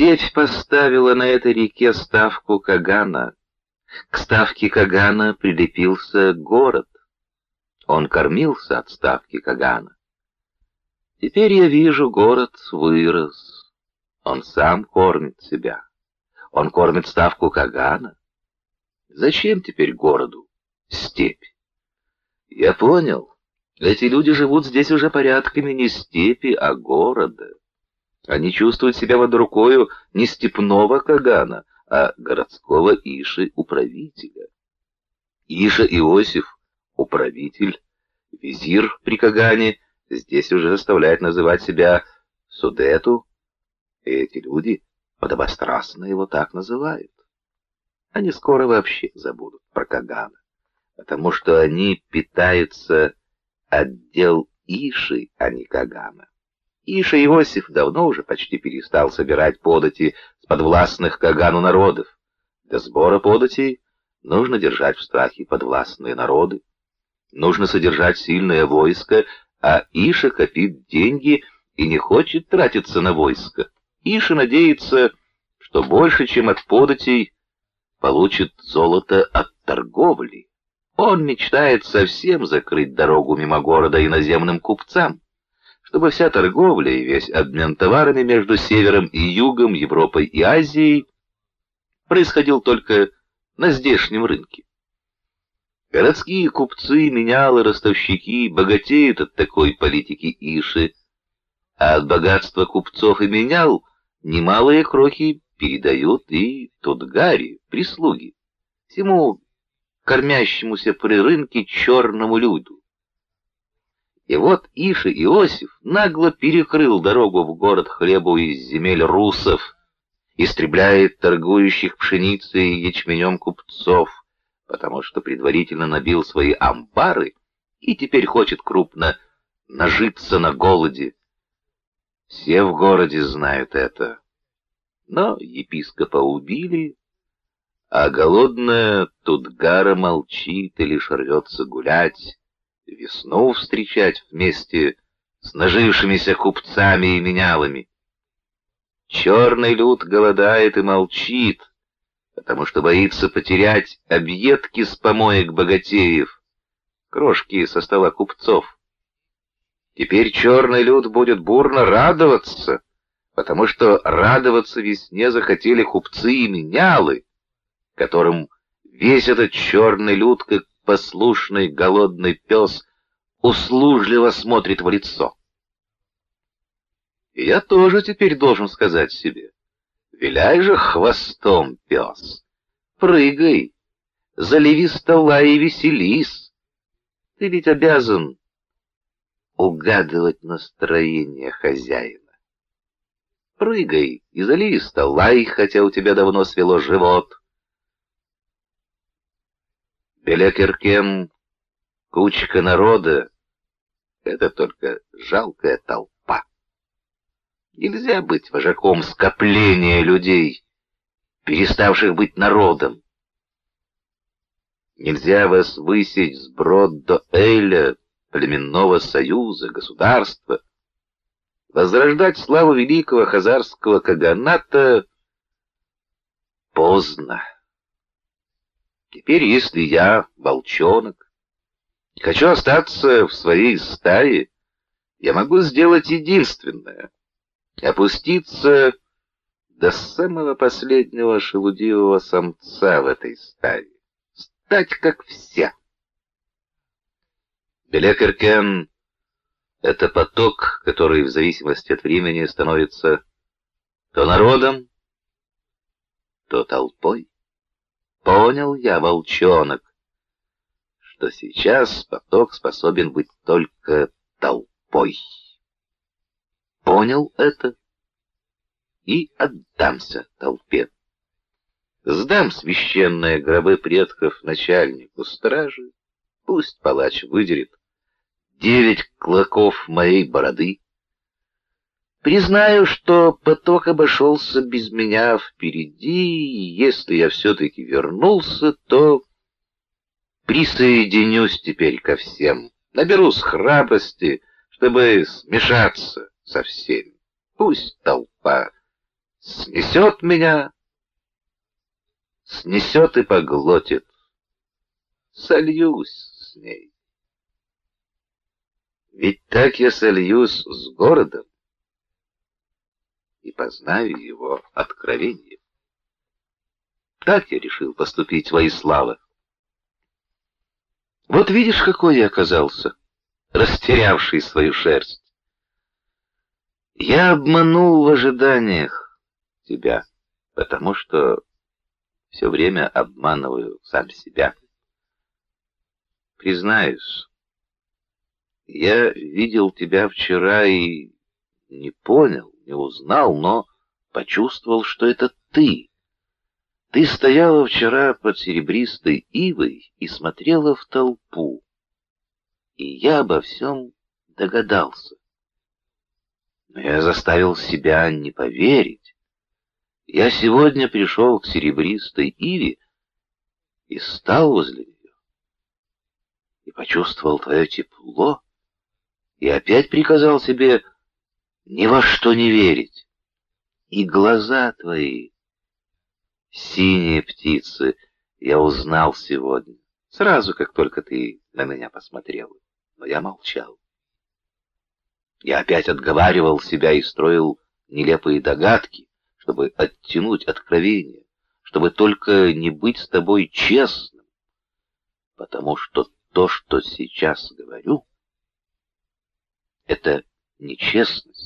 Степь поставила на этой реке ставку Кагана. К ставке Кагана прилепился город. Он кормился от ставки Кагана. Теперь я вижу, город вырос. Он сам кормит себя. Он кормит ставку Кагана. Зачем теперь городу степь? Я понял. Эти люди живут здесь уже порядками не степи, а города. Они чувствуют себя под рукою не степного Кагана, а городского Иши-управителя. Иша Иосиф, управитель, визир при Кагане, здесь уже заставляет называть себя Судету. Эти люди подобострастно его так называют. Они скоро вообще забудут про Кагана, потому что они питаются отдел Иши, а не Кагана. Иша Иосиф давно уже почти перестал собирать подати с подвластных Кагану народов. Для сбора податей нужно держать в страхе подвластные народы. Нужно содержать сильное войско, а Иша копит деньги и не хочет тратиться на войско. Иша надеется, что больше, чем от податей, получит золото от торговли. Он мечтает совсем закрыть дорогу мимо города иноземным купцам чтобы вся торговля и весь обмен товарами между Севером и Югом, Европой и Азией происходил только на здешнем рынке. Городские купцы, менялы, ростовщики богатеют от такой политики Иши, а от богатства купцов и менял немалые крохи передают и Тутгари, прислуги, всему кормящемуся при рынке черному люду. И вот Иша Иосиф нагло перекрыл дорогу в город хлебу из земель русов, истребляет торгующих пшеницей и ячменем купцов, потому что предварительно набил свои амбары и теперь хочет крупно нажиться на голоде. Все в городе знают это. Но епископа убили, а голодная Тутгара молчит и лишь рвется гулять, весну встречать вместе с нажившимися купцами и менялами. Черный люд голодает и молчит, потому что боится потерять объедки с помоек богатеев, крошки со стола купцов. Теперь черный люд будет бурно радоваться, потому что радоваться весне захотели купцы и менялы, которым весь этот черный люд, как послушный голодный пес услужливо смотрит в лицо. Я тоже теперь должен сказать себе, виляй же хвостом, пес, прыгай, залеви стола и веселись. Ты ведь обязан угадывать настроение хозяина. Прыгай и залей стола, хотя у тебя давно свело живот. Белекеркем кучка народа — это только жалкая толпа. Нельзя быть вожаком скопления людей, переставших быть народом. Нельзя вас высечь сброд до Эля, племенного союза, государства. Возрождать славу великого хазарского каганата поздно. Теперь, если я волчонок, хочу остаться в своей стае, я могу сделать единственное — опуститься до самого последнего шелудивого самца в этой стае, стать как все. Белекеркен — это поток, который в зависимости от времени становится то народом, то толпой. Понял я, волчонок, что сейчас поток способен быть только толпой. Понял это и отдамся толпе. Сдам священные гробы предков начальнику стражи, пусть палач выдерет девять клоков моей бороды, Признаю, что поток обошелся без меня впереди, и если я все-таки вернулся, то присоединюсь теперь ко всем, наберусь храбрости, чтобы смешаться со всеми. Пусть толпа снесет меня, снесет и поглотит. Сольюсь с ней. Ведь так я сольюсь с городом и познаю его откровение. Так я решил поступить во славы. Вот видишь, какой я оказался, растерявший свою шерсть. Я обманул в ожиданиях тебя, потому что все время обманываю сам себя. Признаюсь, я видел тебя вчера и не понял, не узнал, но почувствовал, что это ты. Ты стояла вчера под серебристой ивой и смотрела в толпу. И я обо всем догадался. Но я заставил себя не поверить. Я сегодня пришел к серебристой иве и стал возле нее. И почувствовал твое тепло, и опять приказал себе ни во что не верить. И глаза твои Синие птицы я узнал сегодня, сразу, как только ты на меня посмотрел. Но я молчал. Я опять отговаривал себя и строил нелепые догадки, чтобы оттянуть откровение, чтобы только не быть с тобой честным, потому что то, что сейчас говорю, это нечестность